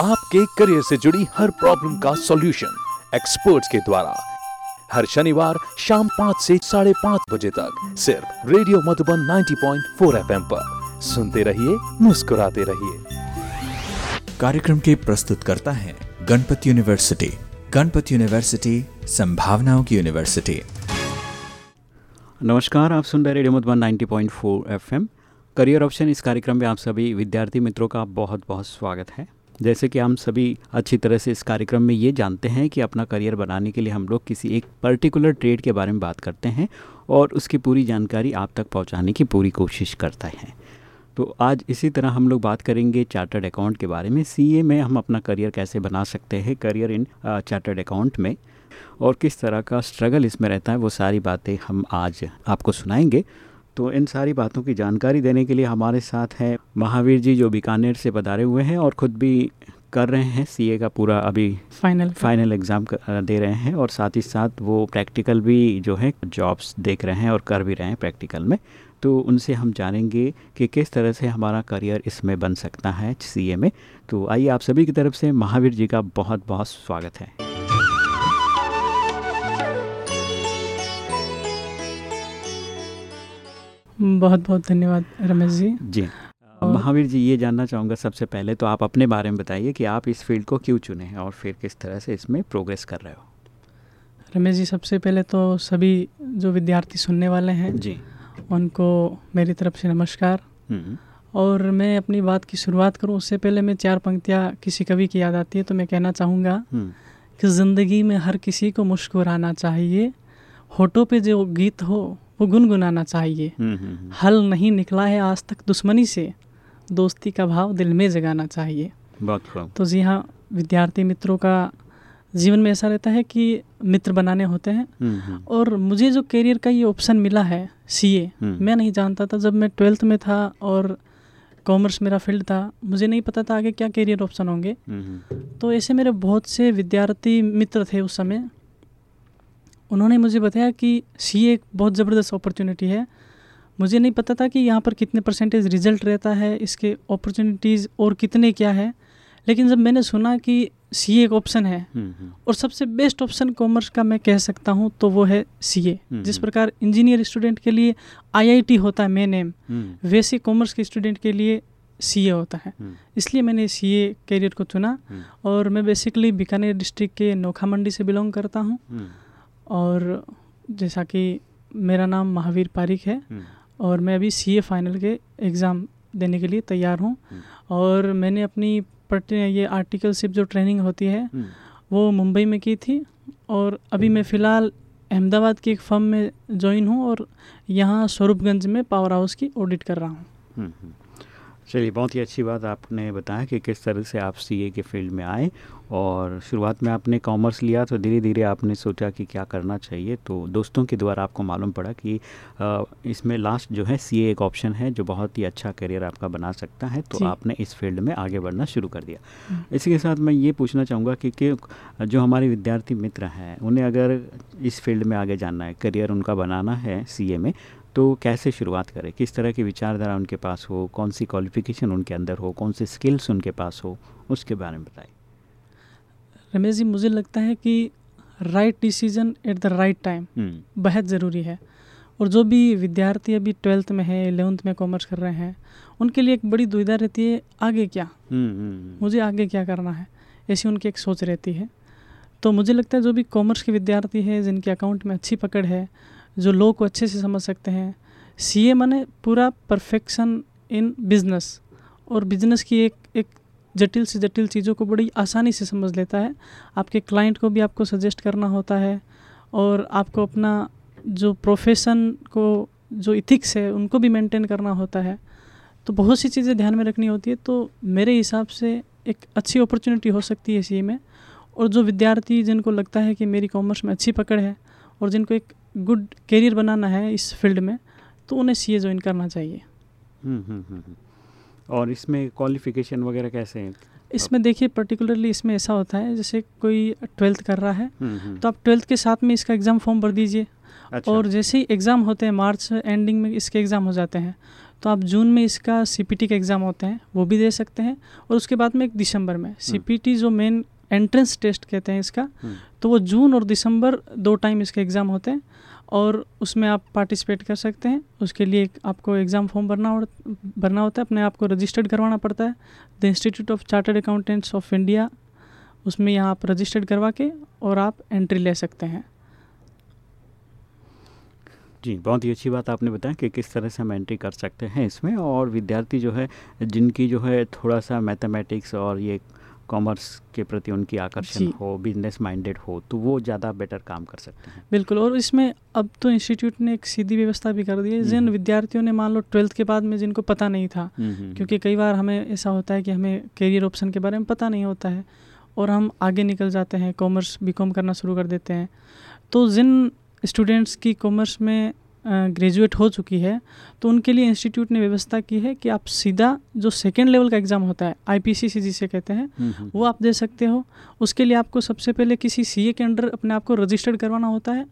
आपके करियर से जुड़ी हर प्रॉब्लम का सॉल्यूशन एक्सपर्ट्स के द्वारा। हर शनिवार शाम पाँच से साढ़े पाँच बजे तक सिर्फ़ रेडियो मधुबन 90.4 एफएम पर। सुनते रहिए मुस्कुराते रहिए। कार्यक्रम के प्रस्तुत करता है गणपति यूनिवर्सिटी गणपति यूनिवर्सिटी संभावनाओं की यूनिवर्सिटी। नमस्कार आप सुन रहे radio Madhuban 90.4 FM career option इस कार्यक्रम में आप सभी विद्यार्थी मित्रों का बहुत बहुत स्वागत है। जैसे कि हम सभी अच्छी तरह से इस कार्यक्रम में ये जानते हैं कि अपना करियर बनाने के लिए हम लोग किसी एक पर्टिकुलर ट्रेड के बारे में बात करते हैं और उसकी पूरी जानकारी आप तक पहुँचाने की पूरी कोशिश करते हैं। तो आज इसी तरह हम लोग बात करेंगे चार्टर्ड अकाउंट के बारे में, सीए में हम अपना करियर कैसे बना सकते हैं, करियर इन चार्टर्ड अकाउंट में और किस तरह का स्ट्रगल इसमें रहता है, वो सारी बातें हम आज आपको सुनाएँगे। तो इन सारी बातों की जानकारी देने के लिए हमारे साथ हैं महावीर जी जो बीकानेर से पधारे हुए हैं और ख़ुद भी कर रहे हैं सीए का पूरा अभी फाइनल फाइनल एग्ज़ाम दे रहे हैं और साथ ही साथ वो प्रैक्टिकल भी जो है जॉब्स देख रहे हैं और कर भी रहे हैं प्रैक्टिकल में। तो उनसे हम जानेंगे कि किस तरह से हमारा करियर इसमें बन सकता है सीए में। तो आइए आप सभी की तरफ़ से महावीर जी का बहुत बहुत स्वागत है। बहुत बहुत धन्यवाद रमेश जी। जी। महावीर जी ये जानना चाहूँगा सबसे पहले तो आप अपने बारे में बताइए कि आप इस फ़ील्ड को क्यों चुने हैं और फिर किस तरह से इसमें प्रोग्रेस कर रहे हो? रमेश जी सबसे पहले तो सभी जो विद्यार्थी सुनने वाले हैं जी। उनको मेरी तरफ़ से नमस्कार। हम्म, और मैं अपनी बात की शुरुआत करूँ उससे पहले मैं चार पंक्तियाँ किसी कवि की याद आती है तो मैं कहना चाहूँगा हम्म, कि ज़िंदगी में हर किसी को मुस्कुराना चाहिए होठों पे जो गीत हो वो गुनगुनाना चाहिए। हम्म, हम्म, हम्म, हल नहीं निकला है आज तक दुश्मनी से। दोस्ती का भाव दिल में जगाना चाहिए। बहुत तो जी हाँ विद्यार्थी मित्रों का जीवन में ऐसा रहता है कि मित्र बनाने होते हैं। और मुझे जो करियर का ये ऑप्शन मिला है सीए। मैं नहीं जानता था जब मैं ट्वेल्थ में था और कॉमर्स मेरा फ़ील्ड था। मुझे नहीं पता था आगे क्या करियर ऑप्शन होंगे। तो ऐसे मेरे बहुत से विद्यार्थी मित्र थे उस समय। उन्होंने मुझे बताया कि सी एक बहुत ज़बरदस्त अपॉर्चुनिटी है। मुझे नहीं पता था कि यहाँ पर कितने परसेंटेज रिज़ल्ट रहता है इसके अपॉर्चुनिटीज़ और कितने क्या है। लेकिन जब मैंने सुना कि सीए एक ऑप्शन है हम्म, हम्म, और सबसे बेस्ट ऑप्शन कॉमर्स का मैं कह सकता हूँ तो वो है सी हम्म, जिस। प्रकार इंजीनियर स्टूडेंट के लिए आईआईटी होता है मेन एम वैसे कॉमर्स के स्टूडेंट के लिए सी ए होता है। इसलिए मैंने सी करियर को चुना और मैं बेसिकली बीकानेर डिस्ट्रिक्ट के नोखा मंडी से बिलोंग करता हूँ। और जैसा कि मेरा नाम महावीर पारिक है हम्म, और मैं अभी सीए फाइनल के एग्ज़ाम देने के लिए तैयार हूँ। हम्म। और मैंने अपनी पट ये आर्टिकलशिप जो ट्रेनिंग होती है हम्म, वो मुंबई में की थी और अभी मैं फ़िलहाल अहमदाबाद की एक फर्म में ज्वाइन हूँ और यहाँ स्वरूपगंज में पावर हाउस की ऑडिट कर रहा हूँ। चलिए बहुत ही अच्छी बात आपने बताया कि किस तरह से आप सीए के फ़ील्ड में आए और शुरुआत में आपने कॉमर्स लिया तो धीरे धीरे आपने सोचा कि क्या करना चाहिए। तो दोस्तों के द्वारा आपको मालूम पड़ा कि इसमें लास्ट जो है सीए एक ऑप्शन है जो बहुत ही अच्छा करियर आपका बना सकता है। तो आपने इस फ़ील्ड में आगे बढ़ना शुरू कर दिया। इसी के साथ मैं ये पूछना चाहूँगा कि, कि जो हमारे विद्यार्थी मित्र हैं उन्हें अगर इस फ़ील्ड में आगे जानना है करियर उनका बनाना है सीए में तो कैसे शुरुआत करें? किस तरह की विचारधारा उनके पास हो? कौन सी क्वालिफिकेशन उनके अंदर हो? कौन सी स्किल्स उनके पास हो? उसके बारे में बताइए रमेश जी मुझे लगता है कि right decision at the right time hmm, बेहद ज़रूरी है। और जो भी विद्यार्थी अभी ट्वेल्थ में है इलेवंथ में कॉमर्स कर रहे हैं उनके लिए एक बड़ी दुविधा रहती है आगे क्या? हम्म, हम्म, मुझे आगे क्या करना है? ऐसी उनकी एक सोच रहती है। तो मुझे लगता है जो भी कॉमर्स के विद्यार्थी हैं जिनके अकाउंट में अच्छी पकड़ है जो लॉ को अच्छे से समझ सकते हैं। सी ए माने पूरा परफेक्शन इन बिज़नेस और बिज़नेस की एक एक जटिल से जटिल चीज़ों को बड़ी आसानी से समझ लेता है। आपके क्लाइंट को भी आपको सजेस्ट करना होता है और आपको अपना जो प्रोफेशन को, जो इथिक्स है, उनको भी मेंटेन करना होता है। तो बहुत सी चीज़ें ध्यान में रखनी होती है तो मेरे हिसाब से एक अच्छी अपॉर्चुनिटी हो सकती है सीए में। और जो विद्यार्थी जिनको लगता है कि मेरी कॉमर्स में अच्छी पकड़ है और जिनको एक गुड करियर बनाना है इस फ़ील्ड में तो उन्हें सी ज्वाइन करना चाहिए। हम्म, हम्म, हम्म। और इसमें क्वालिफिकेशन वगैरह कैसे हैं? इसमें देखिए पर्टिकुलरली इसमें ऐसा होता है जैसे कोई ट्वेल्थ कर रहा है। तो आप ट्वेल्थ के साथ में इसका एग्ज़ाम फॉर्म भर दीजिए। अच्छा। और जैसे ही एग्ज़ाम होते हैं मार्च एंडिंग में इसके एग्ज़ाम हो जाते हैं तो आप जून में इसका सी के एग्ज़ाम होते हैं वो भी दे सकते हैं। और उसके बाद में एक दिसंबर में सीपीटी जो मेन एंट्रेंस टेस्ट कहते हैं इसका। हम्म। तो वो जून और दिसंबर दो टाइम इसके एग्ज़ाम होते हैं और उसमें आप पार्टिसिपेट कर सकते हैं। उसके लिए एक आपको एग्ज़ाम फॉर्म भरना और भरना होता है। अपने आप को रजिस्टर्ड करवाना पड़ता है। The institute of chartered accountants of India उसमें यहाँ आप रजिस्टर्ड करवा के और आप एंट्री ले सकते हैं। जी बहुत ही अच्छी बात आपने बताया कि किस तरह से हम एंट्री कर सकते हैं इसमें और विद्यार्थी जो है जिनकी जो है थोड़ा सा मैथमेटिक्स और ये कॉमर्स के प्रति उनकी आकर्षण हो बिज़नेस माइंडेड हो तो वो ज़्यादा बेटर काम कर सकते हैं। बिल्कुल और इसमें अब तो इंस्टीट्यूट ने एक सीधी व्यवस्था भी कर दी है। जिन हम्म। विद्यार्थियों ने मान लो ट्वेल्थ के बाद में जिनको पता नहीं था क्योंकि कई बार हमें ऐसा होता है कि हमें करियर ऑप्शन के बारे में पता नहीं होता है और हम आगे निकल जाते हैं कॉमर्स बीकॉम करना शुरू कर देते हैं। तो जिन स्टूडेंट्स की कॉमर्स में ग्रेजुएट हो चुकी है तो उनके लिए इंस्टीट्यूट ने व्यवस्था की है कि आप सीधा जो सेकेंड लेवल का एग्ज़ाम होता है आईपीसीसी जिसे कहते हैं वो आप दे सकते हो। उसके लिए आपको सबसे पहले किसी सीए के अंडर अपने आप को रजिस्टर्ड करवाना होता है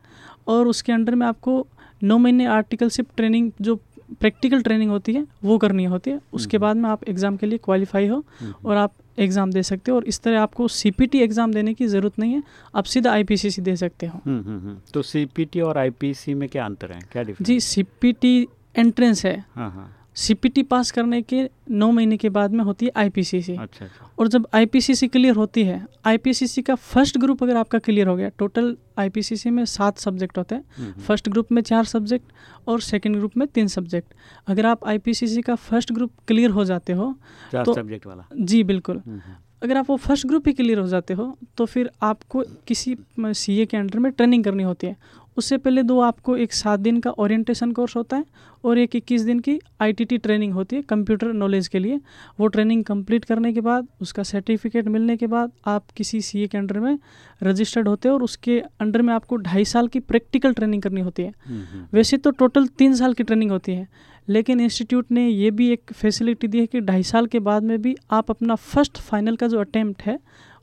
और उसके अंडर में आपको नौ महीने आर्टिकलशिप ट्रेनिंग जो प्रैक्टिकल ट्रेनिंग होती है वो करनी होती है। उसके हम्म। बाद में आप एग्ज़ाम के लिए क्वालिफाई हो और आप एग्ज़ाम दे सकते हो और इस तरह आपको सीपीटी एग्ज़ाम देने की ज़रूरत नहीं है। आप सीधा आई दे सकते हो। हम्म, हम्म, हम्म। तो सीपीटी और आईपीसी में क्या अंतर है? क्या डिफरेंस जी सी एंट्रेंस है। हाँ हाँ। सीपीटी पास करने के नौ महीने के बाद में होती है आईपीसीसी अच्छा अच्छा। और जब आईपीसीसी क्लियर होती है आईपीसीसी का फ़र्स्ट ग्रुप अगर आपका क्लियर हो गया टोटल आईपीसीसी में सात सब्जेक्ट होते हैं। हम्म, हम्म। फ़र्स्ट ग्रुप में चार सब्जेक्ट और सेकंड ग्रुप में तीन सब्जेक्ट अगर आप आईपीसीसी का फ़र्स्ट ग्रुप क्लियर हो जाते हो तो- सब्जेक्ट वाला। जी बिल्कुल। हम्म, हम्म। अगर आप वो फ़र्स्ट ग्रुप ही क्लियर हो जाते हो तो फिर आपको किसी सीए के अंडर में ट्रेनिंग करनी होती है। उससे पहले दो आपको एक सात दिन का ओरिएंटेशन कोर्स होता है और एक इक्कीस दिन की आईटीटी ट्रेनिंग होती है कंप्यूटर नॉलेज के लिए। वो ट्रेनिंग कंप्लीट करने के बाद उसका सर्टिफिकेट मिलने के बाद आप किसी सीए के अंडर में रजिस्टर्ड होते हैं और उसके अंडर में आपको ढाई साल की प्रैक्टिकल ट्रेनिंग करनी होती है। हम्म, हम्म। वैसे तो टोटल तीन साल की ट्रेनिंग होती है लेकिन इंस्टीट्यूट ने ये भी एक फैसिलिटी दी है कि ढाई साल के बाद में भी आप अपना फ़र्स्ट फाइनल का जो अटैम्प्ट है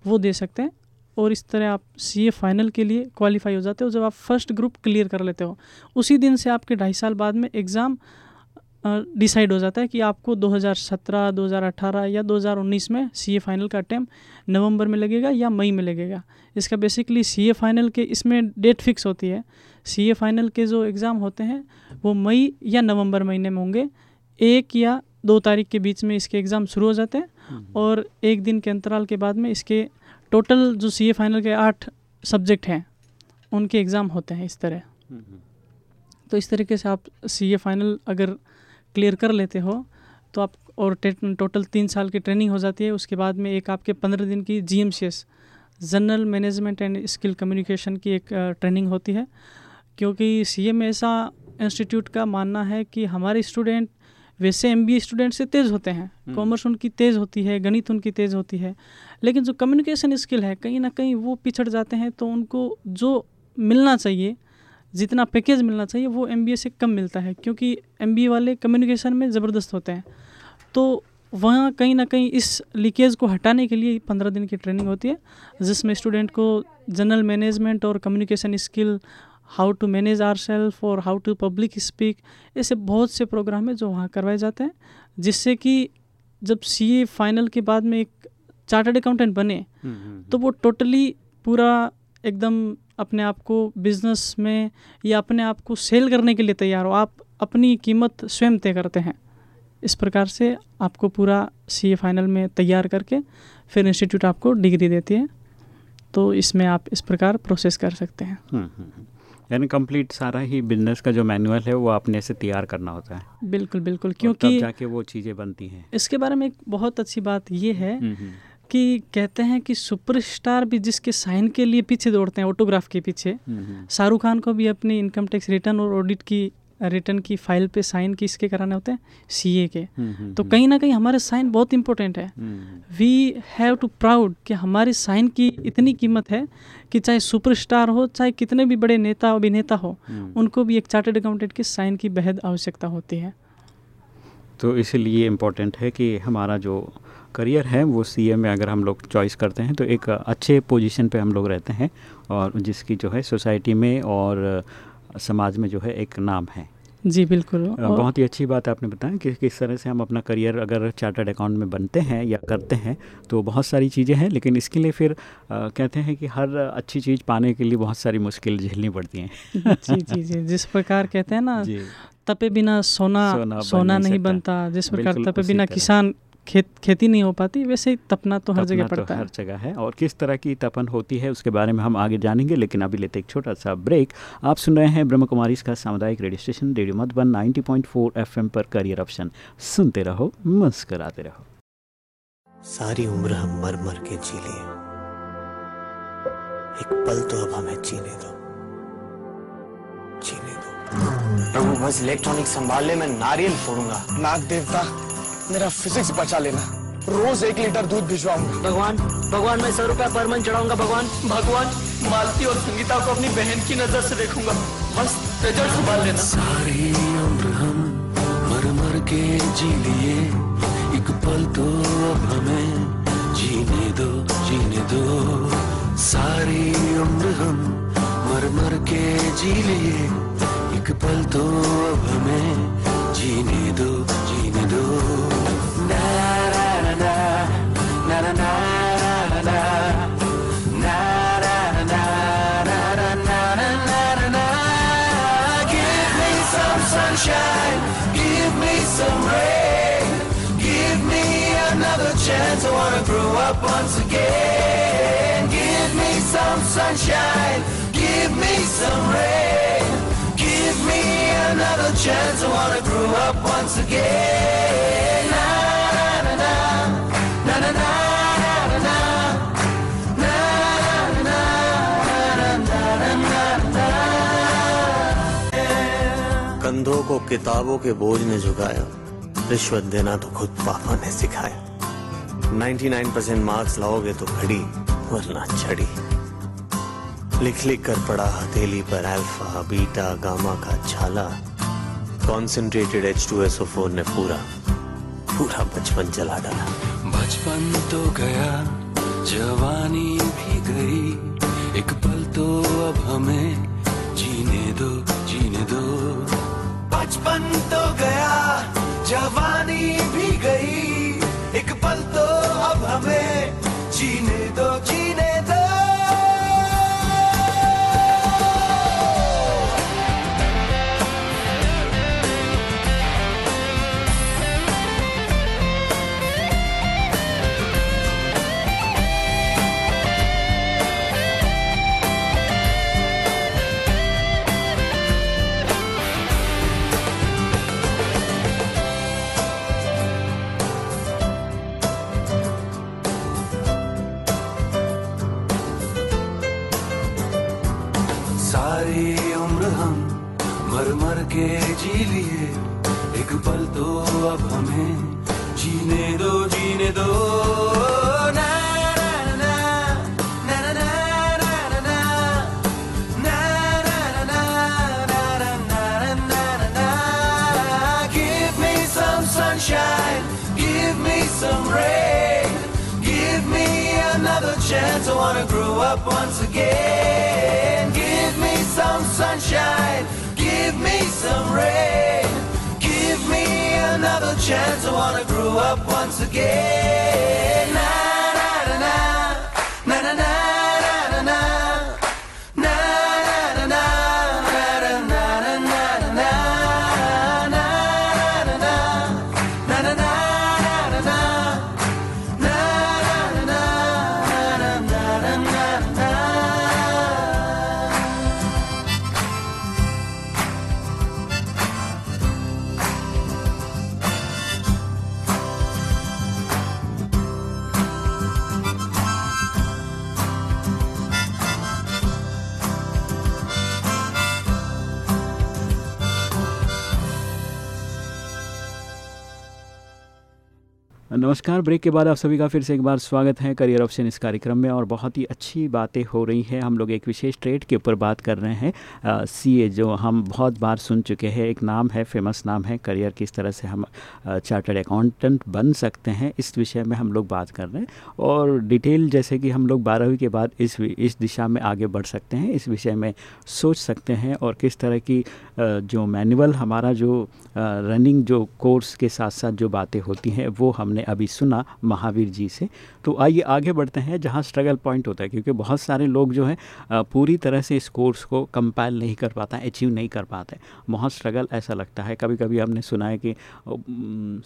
वो दे सकते हैं। और इस तरह आप सी ए फाइनल के लिए क्वालिफाई हो जाते हो जब आप फ़र्स्ट ग्रुप क्लियर कर लेते हो। उसी दिन से आपके ढाई साल बाद में एग्ज़ाम डिसाइड हो जाता है कि आपको 2017, 2018 या 2019 में सी ए फाइनल का अटैम्प नवंबर में लगेगा या मई में लगेगा। इसका बेसिकली सी ए फाइनल के इसमें डेट फिक्स होती है। सी ए फाइनल के जो एग्ज़ाम होते हैं वो मई या नवंबर महीने में होंगे। एक या दो तारीख के बीच में इसके एग्ज़ाम शुरू हो जाते हैं और एक दिन के अंतराल के बाद में इसके टोटल जो सीए फाइनल के आठ सब्जेक्ट हैं उनके एग्ज़ाम होते हैं इस तरह। तो इस तरीके से आप सीए फाइनल अगर क्लियर कर लेते हो तो आप और टोटल तीन साल की ट्रेनिंग हो जाती है। उसके बाद में एक आपके पंद्रह दिन की G M C S general management and skill communication की एक ट्रेनिंग होती है। क्योंकि सी में ऐसा इंस्टीट्यूट का मानना है कि हमारे स्टूडेंट वैसे एम बी स्टूडेंट से तेज़ होते हैं। कॉमर्स उनकी तेज़ होती है गणित उनकी तेज़ होती है। लेकिन जो कम्युनिकेशन स्किल है कहीं ना कहीं वो पिछड़ जाते हैं तो उनको जो मिलना चाहिए जितना पैकेज मिलना चाहिए वो एमबीए से कम मिलता है क्योंकि एमबीए वाले कम्युनिकेशन में ज़बरदस्त होते हैं। तो वहाँ कहीं ना कहीं इस लीकेज को हटाने के लिए पंद्रह दिन की ट्रेनिंग होती है जिसमें स्टूडेंट को जनरल मैनेजमेंट और communication skill how to manage our self और हाउ टू पब्लिक स्पीक ऐसे बहुत से प्रोग्राम हैं जो वहाँ करवाए जाते हैं जिससे कि जब सी ए फाइनल के बाद में एक चार्टर्ड अकाउंटेंट बने हम्म, हम्म, तो वो टोटली पूरा एकदम अपने आप को बिज़नेस में या अपने आप को सेल करने के लिए तैयार हो। आप अपनी कीमत स्वयं तय करते हैं। इस प्रकार से आपको पूरा सी ए फाइनल में तैयार करके फिर इंस्टीट्यूट आपको डिग्री देती है। तो इसमें आप इस प्रकार प्रोसेस कर सकते हैं। हम्म, हम्म, हम्म। यानी कंप्लीट सारा ही बिज़नेस का जो मैनुअल है वो अपने से तैयार करना होता है बिल्कुल बिल्कुल क्योंकि तब जाके वो चीज़ें बनती हैं इसके बारे में एक बहुत अच्छी बात ये है हम्म, हम्म। कि कहते हैं कि सुपरस्टार भी जिसके साइन के लिए पीछे दौड़ते हैं ऑटोग्राफ के पीछे हम्म। शाहरुख खान को भी अपनी इनकम टैक्स रिटर्न और ऑडिट की रिटर्न की फ़ाइल पे साइन किसके कराने होते हैं? सीए के। हम्म, हम्म, तो हम्म, कहीं ना कहीं हमारे साइन बहुत इंपॉर्टेंट है। वी हैव टू प्राउड कि हमारे साइन की इतनी कीमत है कि चाहे सुपरस्टार हो चाहे कितने भी बड़े नेता अभिनेता हो। उनको भी एक चार्टर्ड अकाउंटेंट के साइन की बेहद आवश्यकता होती है। तो इसीलिए इम्पोर्टेंट है कि हमारा जो करियर है वो सीए में अगर हम लोग चॉइस करते हैं तो एक अच्छे पोजीशन पे हम लोग रहते हैं और जिसकी जो है सोसाइटी में और समाज में जो है एक नाम है। जी बिल्कुल। बहुत ही अच्छी बात आपने बताया कि किस तरह से हम अपना करियर अगर चार्टर्ड अकाउंट में बनते हैं या करते हैं तो बहुत सारी चीज़ें हैं लेकिन इसके लिए फिर अ, कहते हैं कि हर अच्छी चीज़ पाने के लिए बहुत सारी मुश्किल झेलनी पड़ती हैं। जी जी जी। जिस प्रकार कहते हैं ना तपे बिना सोना सोना सोना, नहीं नहीं बनता जिस प्रकार तपे बिना किसान खेत खेती नहीं हो पाती वैसे ही तपना तो हर जगह तो पड़ता है। हर जगह है। और किस तरह की तपन होती है उसके बारे में हम आगे जानेंगे लेकिन अभी लेते एक छोटा सा ब्रेक। आप सुन रहे हैं ब्रह्म कुमारी का सामुदायिक radio station radio Madhuban 90.4 FM पर करियर ऑप्शन। सुनते रहो मुस्कराते रहो। सारी उम्र हम मर मर के जी लिए एक पल तो अब हमें जीने दो। जीने दो। प्रभु बस इलेक्ट्रॉनिक संभाल ले मैं नारियल फोड़ूँगा। नाग देवता मेरा फिजिक्स बचा लेना। रोज एक लीटर दूध भिजवाऊँगा। भगवान भगवान मैं सौ रुपया पर मन चढ़ाऊँगा भगवान। भगवान मालती और संगीता को अपनी बहन की नज़र से देखूँगा। बस रिज़ल्ट संभाल लेना। सारी उम्र हम मर मर के जी लिए। एक पल तो अब हमें जीने दो जीने दो। सारी उम्र हम मर मर के जी लिए। up once again. Give me some sunshine, give me some rain. Give me another chance, I wanna grow up once again. Na na na na, na na na कंधों को किताबों के बोझ ने झुकाया रिश्वत देना तो खुद पापा ने सिखाया 99% मार्क्स लाओगे तो घड़ी वरना छड़ी लिख लिख कर पड़ा हथेली पर अल्फ़ा बीटा गामा का छाला। Concentrated H two S O four ने पूरा पूरा बचपन जला डाला। बचपन तो गया, जवानी भी गई। एक पल तो अब हमें जीने दो जीने दो। बचपन तो गया, जवानी भी गई। एक पल तो अब हमें जीने दो Give me some Sunshine, give me some rain, give me another chance. I wanna grow up once again. Give me some sunshine some rain, give me another chance. I wanna grow up once again. no नमस्कार। Break के बाद आप सभी का फिर से एक बार स्वागत है करियर ऑप्शन इस कार्यक्रम में और बहुत ही अच्छी बातें हो रही हैं। हम लोग एक विशेष ट्रेड के ऊपर बात कर रहे हैं। सीए, जो हम बहुत बार सुन चुके हैं, एक नाम है, फ़ेमस नाम है, करियर किस तरह से हम चार्टर्ड अकाउंटेंट बन सकते हैं, इस विषय में हम लोग बात कर रहे हैं। और डिटेल जैसे कि हम लोग बारहवीं के बाद इस इस दिशा में आगे बढ़ सकते हैं, इस विषय में सोच सकते हैं और किस तरह की जो मैनुअल हमारा जो रनिंग जो कोर्स के साथ साथ जो बातें होती हैं, वो हमने अभी सुना महावीर जी से। तो आइए आगे बढ़ते हैं जहाँ स्ट्रगल पॉइंट होता है क्योंकि बहुत सारे लोग जो है पूरी तरह से इस कोर्स को कंपाइल नहीं कर पाता अचीव नहीं कर पाते। बहुत स्ट्रगल ऐसा लगता है। कभी कभी हमने सुना है कि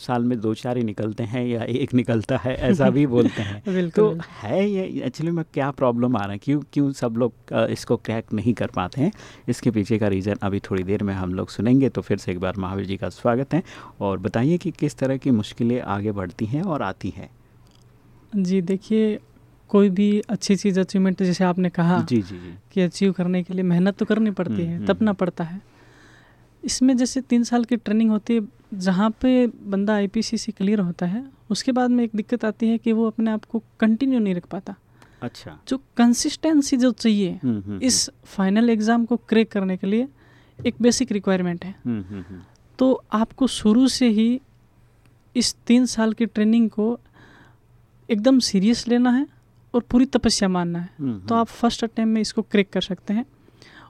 साल में दो चार ही निकलते हैं या एक निकलता है ऐसा भी बोलते हैं। तो है ये एक्चुअली में क्या प्रॉब्लम आ रहा है? क्यों क्यों सब लोग इसको क्रैक नहीं कर पाते हैं? इसके पीछे का रीज़न अभी थोड़ी देर में हम लोग सुनेंगे तो फिर से एक बार महावीर जी का स्वागत है। और बताइए कि किस तरह की मुश्किलें आगे बढ़ती हैं और आती हैं। जी देखिए कोई भी अच्छी चीज़ अचीवमेंट जैसे आपने कहा जी जी जी। कि अचीव करने के लिए मेहनत तो करनी पड़ती है तब ना पड़ता है। इसमें जैसे तीन साल की ट्रेनिंग होती है जहाँ पे बंदा आईपीसीसी क्लियर होता है उसके बाद में एक दिक्कत आती है कि वो अपने आप को कंटिन्यू नहीं रख पाता। अच्छा। जो कंसिस्टेंसी जो चाहिए इस फाइनल एग्ज़ाम को क्रैक करने के लिए एक बेसिक रिक्वायरमेंट है। तो आपको शुरू से ही इस तीन साल की ट्रेनिंग को एकदम सीरियस लेना है और पूरी तपस्या मानना है। हम्म, तो आप फ़र्स्ट अटैम्प में इसको क्रैक कर सकते हैं।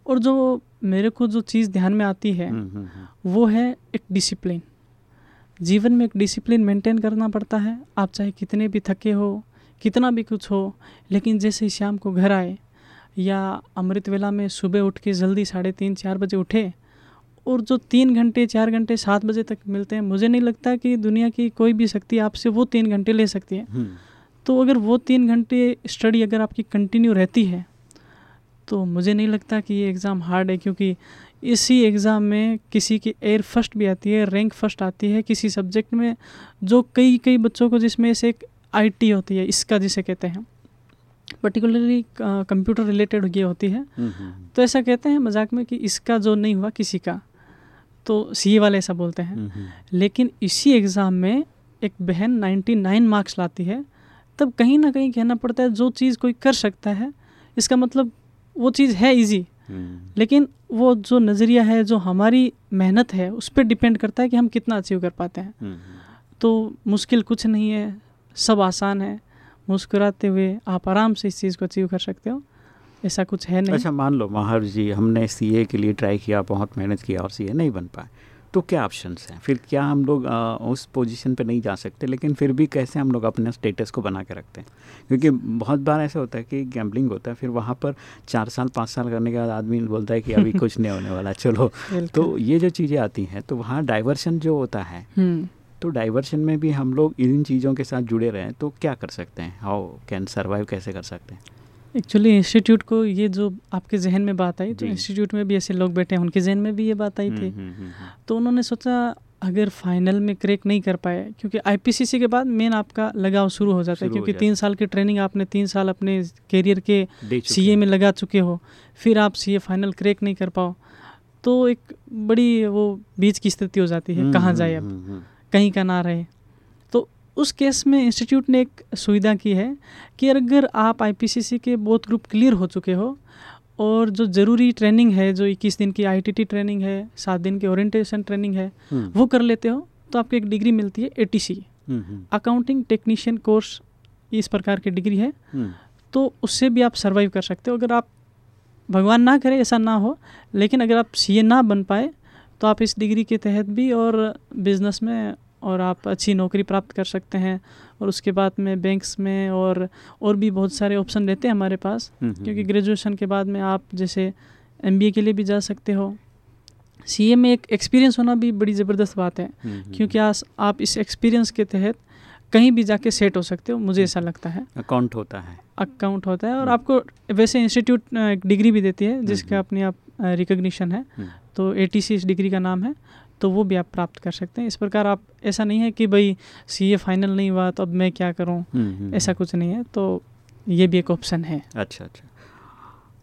और जो मेरे को जो चीज़ ध्यान में आती है हम्म, वो है एक डिसिप्लिन जीवन में एक डिसिप्लिन मेंटेन करना पड़ता है। आप चाहे कितने भी थके हो कितना भी कुछ हो लेकिन जैसे ही शाम को घर आए या अमृत वेला में सुबह उठ के जल्दी साढ़े तीन चार बजे उठे और जो तीन घंटे चार घंटे सात बजे तक मिलते हैं मुझे नहीं लगता कि दुनिया की कोई भी शक्ति आपसे वो तीन घंटे ले सकती है। हम्म। तो अगर वो तीन घंटे स्टडी अगर आपकी कंटिन्यू रहती है तो मुझे नहीं लगता कि ये एग्ज़ाम हार्ड है क्योंकि इसी एग्ज़ाम में किसी की एयर फ़र्स्ट भी आती है रैंक फ़र्स्ट आती है किसी सब्जेक्ट में जो कई कई बच्चों को जिसमें से एक आईटी होती है इसका जिसे कहते हैं। पर्टिकुलरली कंप्यूटर रिलेटेड ये होती है। तो ऐसा कहते हैं मज़ाक में कि इसका जो नहीं हुआ किसी का। तो सी वाले ऐसा बोलते हैं। लेकिन इसी एग्ज़ाम में एक बहन 99 मार्क्स लाती है तब कहीं ना कहीं कहना पड़ता है जो चीज़ कोई कर सकता है इसका मतलब वो चीज़ है इजी लेकिन वो जो नज़रिया है जो हमारी मेहनत है उस पर डिपेंड करता है कि हम कितना अचीव कर पाते हैं। तो मुश्किल कुछ नहीं है सब आसान है। मुस्कुराते हुए आप आराम से इस चीज़ को अचीव कर सकते हो। ऐसा कुछ है नहीं? अच्छा मान लो महार जी हमने सीए के लिए ट्राई किया बहुत मेहनत किया और सीए नहीं बन पाए तो क्या ऑप्शंस हैं? फिर क्या हम लोग आ, उस पोजीशन पे नहीं जा सकते लेकिन फिर भी कैसे हम लोग अपने स्टेटस को बना के रखते हैं? क्योंकि बहुत बार ऐसा होता है कि गैम्बलिंग होता है फिर वहाँ पर चार साल पाँच साल करने के बाद आदमी बोलता है कि अभी कुछ नहीं होने वाला चलो। तो ये जो चीज़ें आती हैं तो वहाँ डाइवर्शन जो होता है हम्म। तो डाइवर्शन में भी हम लोग इन चीज़ों के साथ जुड़े रहें तो क्या कर सकते हैं? हाउ कैन सर्वाइव कैसे कर सकते हैं? एक्चुअली इंस्टीट्यूट को ये जो आपके जहन में बात आई तो इंस्टीट्यूट में भी ऐसे लोग बैठे हैं उनके जहन में भी ये बात आई थी। हम्म, हम्म, हम्म, तो उन्होंने सोचा अगर फाइनल में क्रैक नहीं कर पाए क्योंकि आईपीसीसी के बाद मेन आपका लगाव शुरू हो जाता है क्योंकि तीन साल की ट्रेनिंग आपने तीन साल अपने करियर के सीए में लगा चुके हो फिर आप सीए फाइनल क्रैक नहीं कर पाओ। तो एक बड़ी वो बीच की स्थिति हो जाती है कहाँ जाए अब? कहीं का ना रहे। उस केस में इंस्टीट्यूट ने एक सुविधा की है कि अगर आप आईपीसीसी के बोथ ग्रुप क्लियर हो चुके हो और जो ज़रूरी ट्रेनिंग है जो 21 दिन की आईटीटी ट्रेनिंग है सात दिन की ओरिएंटेशन ट्रेनिंग है हम्म। वो कर लेते हो तो आपको एक डिग्री मिलती है एटीसी अकाउंटिंग टेक्नीशियन कोर्स इस प्रकार की डिग्री है हम्म। तो उससे भी आप सर्वाइव कर सकते हो अगर आप भगवान ना करे ऐसा ना हो लेकिन अगर आप सीए ना बन पाए तो आप इस डिग्री के तहत भी और बिज़नेस में और आप अच्छी नौकरी प्राप्त कर सकते हैं। और उसके बाद में बैंक्स में और और भी बहुत सारे ऑप्शन रहते हैं हमारे पास। हम्म, हम्म, क्योंकि हम्म। ग्रेजुएशन के बाद में आप जैसे एमबीए के लिए भी जा सकते हो। सीए में एक एक्सपीरियंस होना भी बड़ी ज़बरदस्त बात है। क्योंकि आस आप इस एक्सपीरियंस के तहत कहीं भी जाके सेट हो सकते हो मुझे ऐसा लगता है। अकाउंट होता है। अकाउंट होता है और आपको वैसे इंस्टीट्यूट एक डिग्री भी देती है जिसका अपनी आप रिकग्निशन है। तो एटीसी इस डिग्री का नाम है। तो वो भी आप प्राप्त कर सकते हैं। इस प्रकार आप ऐसा नहीं है कि भाई सी ए फाइनल नहीं हुआ तो अब मैं क्या करूँ? हम्म, हम्म, ऐसा कुछ नहीं है। तो ये भी एक ऑप्शन है। अच्छा अच्छा।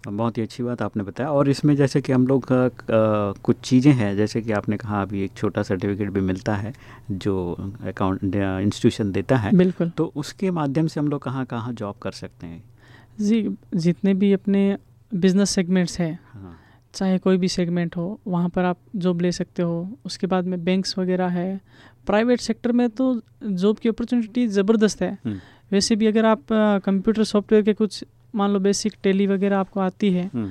बहुत ही अच्छी बात आपने बताया। और इसमें जैसे कि हम लोग कुछ चीज़ें हैं जैसे कि आपने कहा अभी एक छोटा सर्टिफिकेट भी मिलता है जो अकाउंट इंस्टीट्यूशन देता है। बिल्कुल। तो उसके माध्यम से हम लोग कहाँ कहाँ जॉब कर सकते हैं? जी जितने भी अपने बिज़नेस सेगमेंट्स हाँ चाहे कोई भी सेगमेंट हो वहाँ पर आप जॉब ले सकते हो। उसके बाद में बैंक्स वगैरह है। प्राइवेट सेक्टर में तो जॉब की अपॉर्चुनिटी ज़बरदस्त है। हम्म। वैसे भी अगर आप कंप्यूटर सॉफ्टवेयर के कुछ मान लो बेसिक टेली वगैरह आपको आती है हम्म,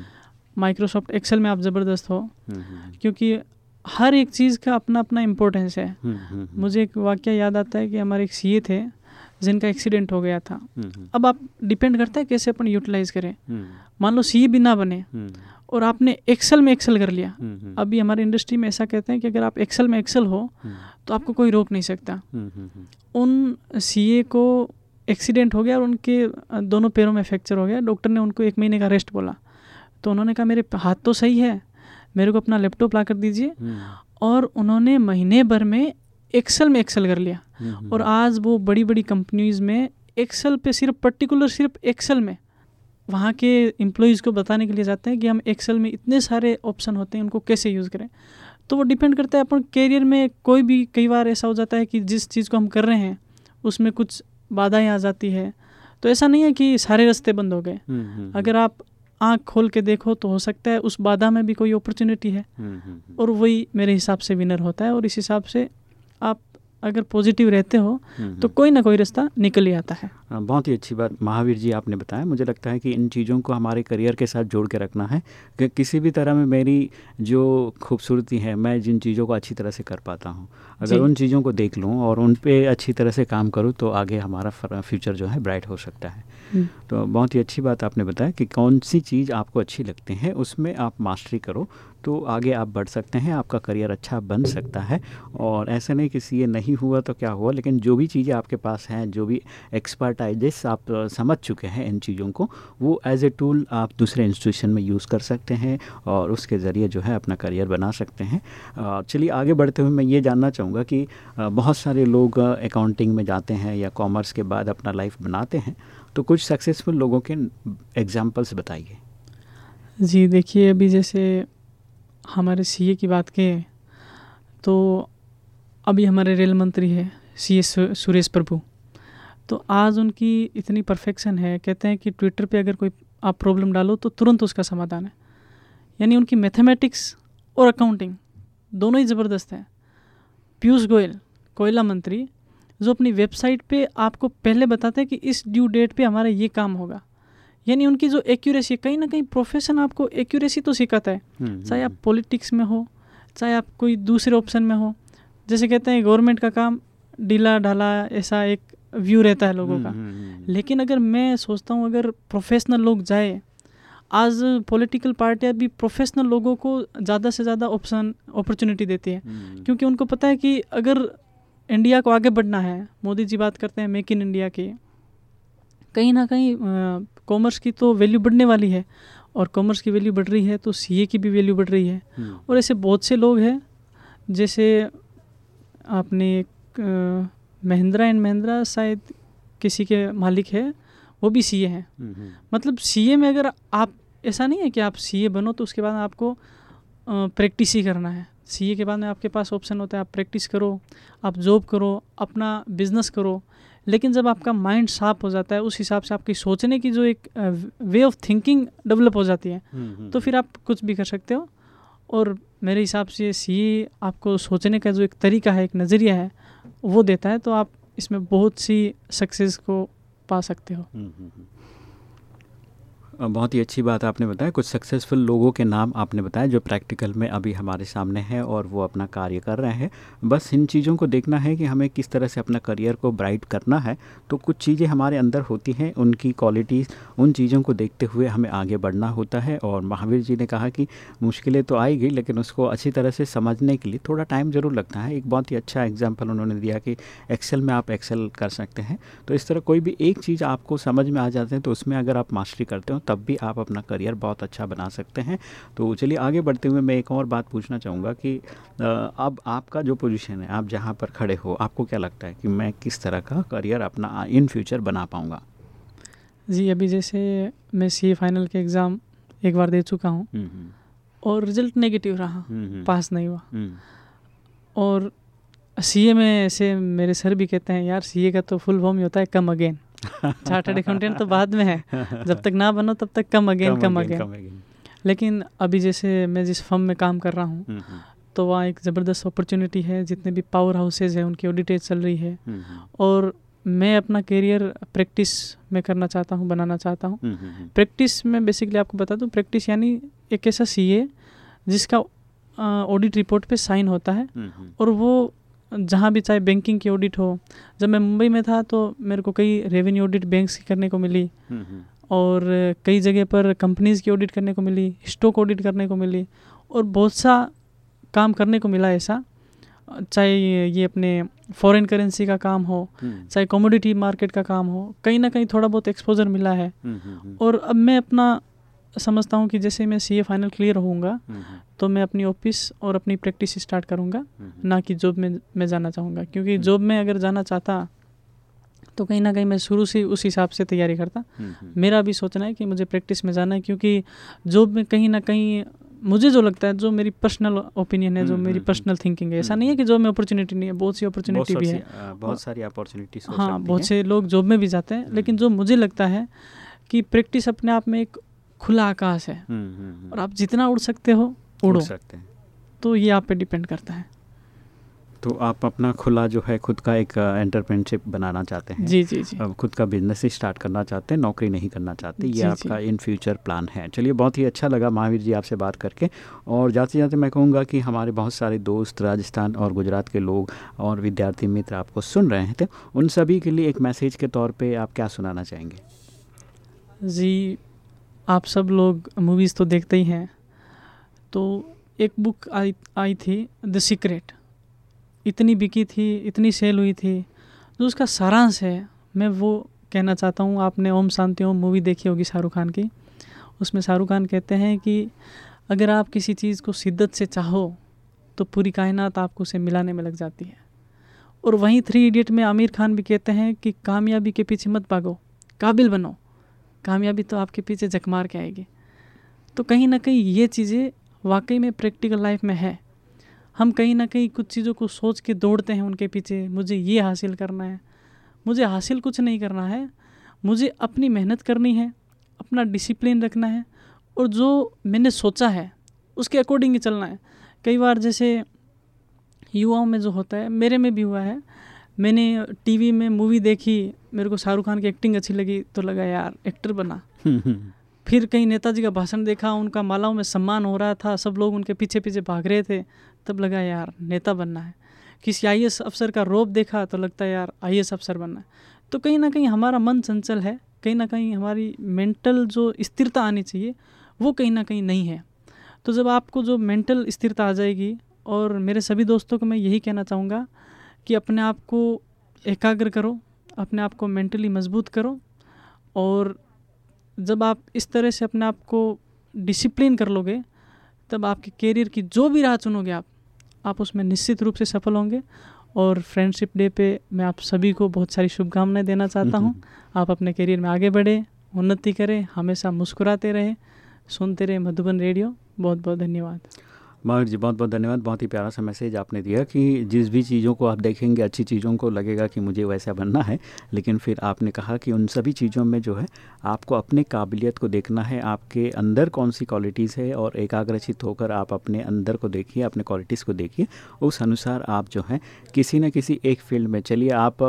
माइक्रोसॉफ्ट एक्सेल में आप ज़बरदस्त हो। हम्म, हम्म, क्योंकि हर एक चीज़ का अपना अपना इम्पोर्टेंस है। हम्म, हम्म, हम्म, मुझे एक वाक्य याद आता है कि हमारे एक सीए थे जिनका एक्सीडेंट हो गया था। हम्म, हम्म, अब आप डिपेंड करता है कैसे अपन यूटिलाइज करें। हम्म, मान लो सीए भी ना बने। हम्म, और आपने एक्सेल में एक्सेल कर लिया। हम्म, हम्म, अभी हमारी इंडस्ट्री में ऐसा कहते हैं कि अगर आप एक्सेल में एक्सेल हो हम्म, तो आपको कोई रोक नहीं सकता। उन सीए को एक्सीडेंट हो गया और उनके दोनों पैरों में फ्रैक्चर हो गया। डॉक्टर ने उनको एक महीने का रेस्ट बोला। तो उन्होंने कहा मेरे हाथ तो सही है मेरे को अपना लैपटॉप ला कर दीजिए। और उन्होंने महीने भर में एक्सेल में एक्सेल कर लिया। और आज वो बड़ी बड़ी कंपनीज़ में एक्सेल पे सिर्फ़ पर्टिकुलर सिर्फ़ एक्सेल में वहाँ के एम्प्लॉयज़ को बताने के लिए जाते हैं कि हम एक्सेल में इतने सारे ऑप्शन होते हैं उनको कैसे यूज़ करें। तो वो डिपेंड करता है अपन कैरियर में कोई भी कई बार ऐसा हो जाता है कि जिस चीज़ को हम कर रहे हैं उसमें कुछ बाधाएँ आ जाती है। तो ऐसा नहीं है कि सारे रास्ते बंद हो गए। हम्म, हम्म, अगर आप आँख खोल के देखो तो हो सकता है उस बाधा में भी कोई अपॉर्चुनिटी है हम्म, हम्म, हम्म, और वही मेरे हिसाब से विनर होता है और इस हिसाब से आप अगर पॉजिटिव रहते हो हम्म, तो कोई ना कोई रास्ता निकल ही आता है। हाँ, बहुत ही अच्छी बात महावीर जी आपने बताया। मुझे लगता है कि इन चीज़ों को हमारे करियर के साथ जोड़ के रखना है। कि किसी भी तरह में मेरी जो खूबसूरती है मैं जिन चीज़ों को अच्छी तरह से कर पाता हूँ अगर उन चीज़ों को देख लूँ और उन पर अच्छी तरह से काम करूँ तो आगे हमारा फ्यूचर जो है ब्राइट हो सकता है। हम्म। तो बहुत ही अच्छी बात आपने बताया कि कौन सी चीज़ आपको अच्छी लगती है, उसमें आप मास्टरी करो तो आगे आप बढ़ सकते हैं, आपका करियर अच्छा बन सकता है। और ऐसा नहीं कि सी नहीं हुआ तो क्या हुआ, लेकिन जो भी चीज़ें आपके पास हैं, जो भी एक्सपर्टाइजेस आप समझ चुके हैं इन चीज़ों को, वो एज ए टूल आप दूसरे इंस्टीट्यूशन में यूज़ कर सकते हैं और उसके ज़रिए जो है अपना करियर बना सकते हैं। चलिए आगे बढ़ते हुए मैं ये जानना चाहूँगा कि बहुत सारे लोग अकाउंटिंग में जाते हैं या कॉमर्स के बाद अपना लाइफ बनाते हैं तो कुछ सक्सेसफुल लोगों के एग्जाम्पल्स बताइए। जी, देखिए, अभी जैसे हमारे सीए की बात करें तो अभी हमारे रेल मंत्री है सी, सुरेश प्रभु। तो आज उनकी इतनी परफेक्शन है, कहते हैं कि ट्विटर पे अगर कोई आप प्रॉब्लम डालो तो तुरंत उसका समाधान है। यानी उनकी मैथमेटिक्स और अकाउंटिंग दोनों ही ज़बरदस्त हैं। पीयूष गोयल, कोयला मंत्री जो अपनी वेबसाइट पे आपको पहले बताते हैं कि इस ड्यू डेट पे हमारा ये काम होगा। यानी उनकी जो एक्यूरेसी है कहीं ना कहीं प्रोफेशन आपको एक्यूरेसी तो सिखाता है। हम्म, चाहे आप हम्म, पॉलिटिक्स में हो चाहे आप कोई दूसरे ऑप्शन में हो। जैसे कहते हैं गवर्नमेंट का काम ढीला ढाला ऐसा एक व्यू रहता है लोगों का। हम्म, हम्म, हम्म, लेकिन अगर मैं सोचता हूँ अगर प्रोफेशनल लोग जाए आज पॉलिटिकल पार्टियाँ भी प्रोफेशनल लोगों को ज़्यादा से ज़्यादा ऑप्शन अपॉर्चुनिटी देती है। हम्म, क्योंकि उनको पता है कि अगर इंडिया को आगे बढ़ना है। मोदी जी बात करते हैं मेक इन इंडिया की। कहीं ना कहीं कॉमर्स की तो वैल्यू बढ़ने वाली है और कॉमर्स की वैल्यू बढ़ रही है तो सीए की भी वैल्यू बढ़ रही है। हम्म, और ऐसे बहुत से लोग हैं जैसे आपने महिंद्रा एंड महिंद्रा शायद किसी के मालिक है वो भी सीए हैं। हम्म, हम्म, मतलब सीए में अगर आप ऐसा नहीं है कि आप सीए बनो तो उसके बाद आपको प्रैक्टिस ही करना है। सीए के बाद में आपके पास ऑप्शन होता है आप प्रैक्टिस करो आप जॉब करो अपना बिज़नेस करो। लेकिन जब आपका माइंड साफ़ हो जाता है उस हिसाब से आपकी सोचने की जो एक वे ऑफ़ थिंकिंग डेवलप हो जाती है हम्म, हम्म, तो फिर आप कुछ भी कर सकते हो। और मेरे हिसाब से सी आपको सोचने का जो एक तरीका है एक नज़रिया है वो देता है तो आप इसमें बहुत सी सक्सेस को पा सकते हो। बहुत ही अच्छी बात आपने बताया कुछ सक्सेसफुल लोगों के नाम आपने बताया जो प्रैक्टिकल में अभी हमारे सामने हैं और वो अपना कार्य कर रहे हैं। बस इन चीज़ों को देखना है कि हमें किस तरह से अपना करियर को ब्राइट करना है। तो कुछ चीज़ें हमारे अंदर होती हैं, उनकी क्वालिटीज़ उन चीज़ों को देखते हुए हमें आगे बढ़ना होता है। और महावीर जी ने कहा कि मुश्किलें तो आएगी, लेकिन उसको अच्छी तरह से समझने के लिए थोड़ा टाइम ज़रूर लगता है। एक बहुत ही अच्छा एग्ज़ाम्पल उन्होंने दिया कि एक्सेल में आप एक्सेल कर सकते हैं। तो इस तरह कोई भी एक चीज़ आपको समझ में आ जाते हैं तो उसमें अगर आप मास्टरी करते हो तब भी आप अपना करियर बहुत अच्छा बना सकते हैं। तो चलिए आगे बढ़ते हुए मैं एक और बात पूछना चाहूँगा कि अब आपका जो पोजीशन है आप जहाँ पर खड़े हो आपको क्या लगता है कि मैं किस तरह का करियर अपना इन फ्यूचर बना पाऊँगा? जी अभी जैसे मैं सी फाइनल के एग्ज़ाम एक बार दे चुका हूँ हम्म, हम्म, और रिज़ल्ट नेगेटिव रहा हम्म, हम्म। पास नहीं हुआ। और सीए में ऐसे मेरे सर भी कहते हैं यार सीए का तो फुल फॉर्म ही होता है कम अगेन चार्टर्ड अकाउंटेंट तो बाद में है। जब तक ना बनो तब तक कम अगेन कम अगेन लेकिन अभी जैसे मैं जिस फर्म में काम कर रहा हूँ हम्म, हम्म, तो वहाँ एक ज़बरदस्त अपॉर्चुनिटी है जितने भी पावर हाउसेज हैं उनकी ऑडिटेज चल रही है। हम्म, और मैं अपना करियर प्रैक्टिस में करना चाहता हूँ बनाना चाहता हूँ। प्रैक्टिस में बेसिकली आपको बता दूँ प्रैक्टिस यानी एक ऐसा सीए जिसका ऑडिट रिपोर्ट पे साइन होता है। और वो जहाँ भी चाहे बैंकिंग की ऑडिट हो जब मैं मुंबई में था तो मेरे को कई रेवेन्यू ऑडिट बैंक्स की करने को मिली हम्म, हम्म। और कई जगह पर कंपनीज़ की ऑडिट करने को मिली स्टॉक ऑडिट करने को मिली और बहुत सा काम करने को मिला ऐसा। चाहे ये अपने फॉरेन करेंसी का काम हो हम्म, चाहे कमोडिटी मार्केट का काम हो कहीं ना कहीं थोड़ा बहुत एक्सपोजर मिला है। और अब मैं अपना समझता हूँ कि जैसे मैं सीए फाइनल क्लियर होऊँगा हम्म, हम्म, तो मैं अपनी ऑफ़िस और अपनी प्रैक्टिस स्टार्ट करूँगा हम्म, ना कि जॉब में मैं जाना चाहूँगा। क्योंकि हम्म। जॉब में अगर जाना चाहता तो कहीं ना कहीं मैं शुरू से उस हिसाब से तैयारी करता। हम्म, हम्म। मेरा भी सोचना है कि मुझे प्रैक्टिस में जाना है क्योंकि जॉब में कहीं ना कहीं मुझे जो लगता है जो मेरी पर्सनल ओपिनियन है जो हम्म, मेरी हम्म, पर्सनल थिंकिंग है ऐसा हम्म, नहीं है कि जॉब में अपॉर्चुनिटी नहीं है बहुत सी अपॉर्चुनिटी भी है। बहुत सारी अपॉर्चुनिटीज़ हो हाँ बहुत से लोग जॉब में भी जाते हैं लेकिन जो मुझे लगता है कि प्रैक्टिस अपने आप में एक खुला आकाश है। हम्म, हम्म, हम्म। और आप जितना उड़ सकते हो उड़ो उड़। सकते हैं। तो ये आप पे डिपेंड करता है। तो आप अपना खुला जो है खुद का एक एंटरप्रेनशिप बनाना चाहते हैं। जी जी जी। अब खुद का बिज़नेस ही स्टार्ट करना चाहते हैं नौकरी नहीं करना चाहते। ये आपका। इन फ्यूचर प्लान है। चलिए बहुत ही अच्छा लगा महावीर जी आपसे बात करके। और जाते जाते मैं कहूँगा कि हमारे बहुत सारे दोस्त राजस्थान और गुजरात के लोग और विद्यार्थी मित्र आपको सुन रहे थे उन सभी के लिए एक मैसेज के तौर पर आप क्या सुनाना चाहेंगे? जी आप सब लोग मूवीज़ तो देखते ही हैं। तो एक बुक आई आई थी द सीक्रेट इतनी बिकी थी, इतनी सेल हुई थी, जो उसका सारांश है, मैं वो कहना चाहता हूँ, आपने ओम शांति ओम मूवी देखी होगी शाहरुख खान की। उसमें शाहरुख खान कहते हैं कि अगर आप किसी चीज़ को शिद्दत से चाहो तो पूरी कायनात आपको उसे मिलाने में लग जाती है। और वहीं थ्री इडियट में आमिर खान भी कहते हैं कि कामयाबी के पीछे मत भागो, काबिल बनो। कामयाबी तो आपके पीछे झक मार के आएगी। तो कहीं ना कहीं ये चीज़ें वाकई में प्रैक्टिकल लाइफ में है। हम कहीं ना कहीं कुछ चीज़ों को सोच के दौड़ते हैं उनके पीछे, मुझे ये हासिल करना है, मुझे हासिल कुछ नहीं करना है, मुझे अपनी मेहनत करनी है, अपना डिसिप्लिन रखना है, और जो मैंने सोचा है, उसके अकॉर्डिंग ही चलना है। कई बार जैसे युवाओं में जो होता है, मेरे में भी हुआ है मैंने टीवी में मूवी देखी मेरे को शाहरुख खान की एक्टिंग अच्छी लगी तो लगा यार एक्टर बना। फिर कहीं नेताजी का भाषण देखा उनका मालाओं में सम्मान हो रहा था सब लोग उनके पीछे पीछे भाग रहे थे। तब लगा यार नेता बनना है। किसी आई अफसर का रोप देखा तो लगता है यार आई अफसर बनना है। तो कहीं ना कहीं हमारा मन चंचल है कहीं ना कहीं हमारी मेंटल जो स्थिरता आनी चाहिए वो कहीं ना कहीं नहीं है। तो जब आपको जो मेंटल स्थिरता आ जाएगी और मेरे सभी दोस्तों को मैं यही कहना चाहूँगा कि अपने आप को एकाग्र करो अपने आप को मेंटली मज़बूत करो और जब आप इस तरह से अपने आप को डिसिप्लिन कर लोगे तब आपके कैरियर की जो भी राह चुनोगे आप आप उसमें निश्चित रूप से सफल होंगे और फ्रेंडशिप डे पे मैं आप सभी को बहुत सारी शुभकामनाएँ देना चाहता हूँ। आप अपने करियर में आगे बढ़े उन्नति करें हमेशा मुस्कुराते रहें सुनते रहे मधुबन रेडियो। बहुत बहुत धन्यवाद। महावीर जी, बहुत बहुत धन्यवाद। बहुत ही प्यारा सा मैसेज आपने दिया कि जिस भी चीज़ों को आप देखेंगे, अच्छी चीज़ों को लगेगा कि मुझे वैसा बनना है, लेकिन फिर आपने कहा कि उन सभी चीज़ों में जो है, आपको अपने काबिलियत को देखना है, आपके अंदर कौन सी क्वालिटीज़ है और एकाग्रचित होकर आप अपने अंदर को देखिए, अपने क्वालिटीज़ को देखिए। उस अनुसार आप जो है, किसी न किसी एक फ़ील्ड में चलिए, आप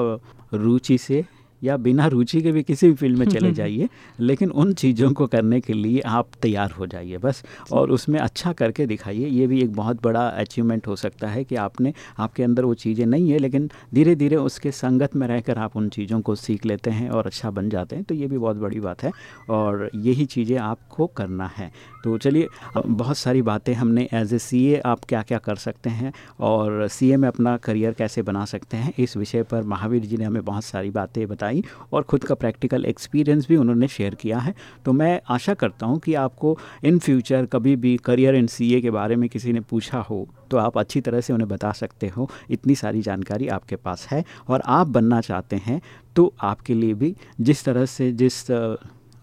रुचि से या बिना रुचि के भी किसी भी फ़ील्ड में चले जाइए लेकिन उन चीज़ों को करने के लिए आप तैयार हो जाइए बस। और उसमें अच्छा करके दिखाइए ये भी एक बहुत बड़ा अचीवमेंट हो सकता है कि आपने आपके अंदर वो चीज़ें नहीं है लेकिन धीरे धीरे उसके संगत में रहकर आप उन चीज़ों को सीख लेते हैं और अच्छा बन जाते हैं तो ये भी बहुत बड़ी बात है। और यही चीज़ें आपको करना है। तो चलिए बहुत सारी बातें हमने एज ए सी आप क्या क्या कर सकते हैं और सीए में अपना करियर कैसे बना सकते हैं, इस विषय पर महावीर जी ने हमें बहुत सारी बातें बताई और ख़ुद का प्रैक्टिकल एक्सपीरियंस भी उन्होंने शेयर किया है। तो मैं आशा करता हूँ कि आपको इन फ्यूचर कभी भी करियर इन सीए के बारे में किसी ने पूछा हो तो आप अच्छी तरह से उन्हें बता सकते हो। इतनी सारी जानकारी आपके पास है और आप बनना चाहते हैं तो आपके लिए भी जिस तरह से जिस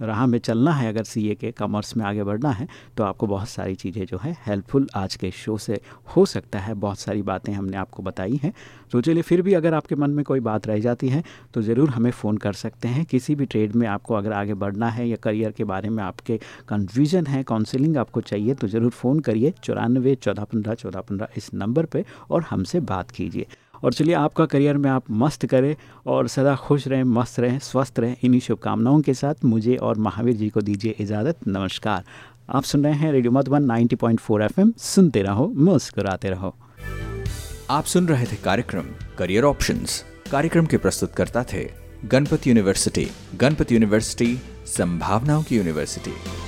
राह में चलना है, अगर सीए के कॉमर्स में आगे बढ़ना है तो आपको बहुत सारी चीज़ें जो है हेल्पफुल आज के शो से हो सकता है। बहुत सारी बातें हमने आपको बताई हैं। तो चलिए, फिर भी अगर आपके मन में कोई बात रह जाती है तो ज़रूर हमें फ़ोन कर सकते हैं। किसी भी ट्रेड में आपको अगर आगे बढ़ना है या करियर के बारे में आपके कन्फ्यूज़न है काउंसिलिंग आपको चाहिए तो ज़रूर फ़ोन करिए। चौरानवे, चौदह पंद्रह चौदह पंद्रह इस नंबर पर और हमसे बात कीजिए। और चलिए आपका करियर में आप मस्त करें और सदा खुश रहें, मस्त रहें, स्वस्थ रहें। इन्हीं शुभकामनाओं के साथ मुझे और महावीर जी को दीजिए इजाज़त। नमस्कार। आप सुन रहे हैं रेडियो मधुबन 90.4 एफएम। सुनते रहो, मुस्कुराते रहो। आप सुन रहे थे कार्यक्रम करियर ऑप्शंस। कार्यक्रम के प्रस्तुतकर्ता थे गणपति यूनिवर्सिटी गणपति यूनिवर्सिटी, संभावनाओं की यूनिवर्सिटी।